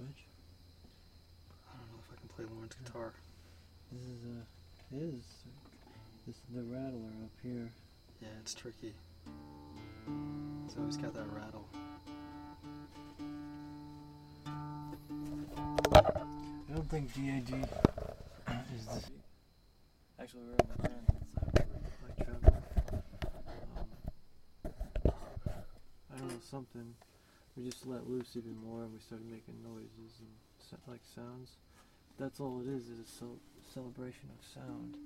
switch? I don't know if I can play Lauren's guitar. This is a. It is. This is the rattler up here. Yeah, it's tricky. It's always got that rattle. I don't think GAG is the. Actually, we're on the plan. Like travel. Um, I don't know something. We just let loose even more, and we started making noises and like sounds. That's all it is. Is a cel- celebration of sound.